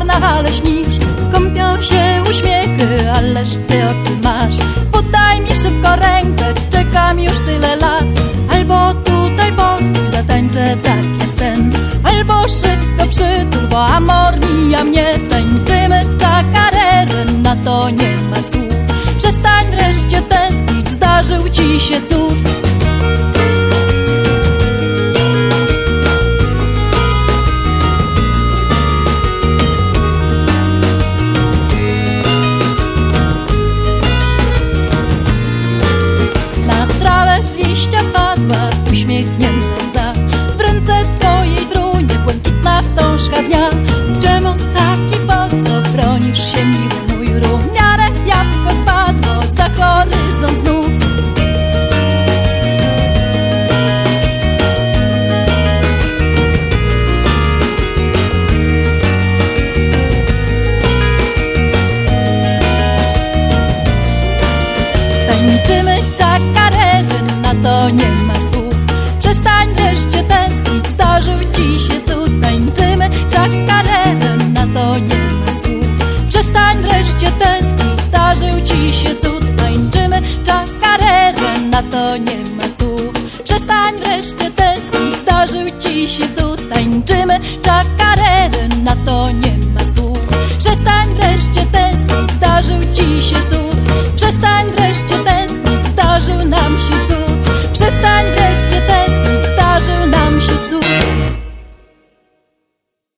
karnawale śnisz Kąpią się uśmiechy, ależ ty oczy masz. Podaj mi szybko rękę, czekam już tyle lat. Albo tutaj bosku zatańczę tak jak sen. Albo szybko przytul, bo amor mija mnie. Tańczymy czakarerem, na to nie ma słów. Przestań wreszcie tęsknić, zdarzył ci się cud. Tańczymy czakarerę, na to nie ma słów. Przestań wreszcie tęsknić, zdarzył ci się cud. Tańczymy czakarerę, na to nie ma słów. Przestań wreszcie tęsknić, zdarzył ci się cud. Tańczymy czakarerę, na to nie ma słów. Przestań wreszcie tęsknić, zdarzył ci się cud. Tańczymy czakarerę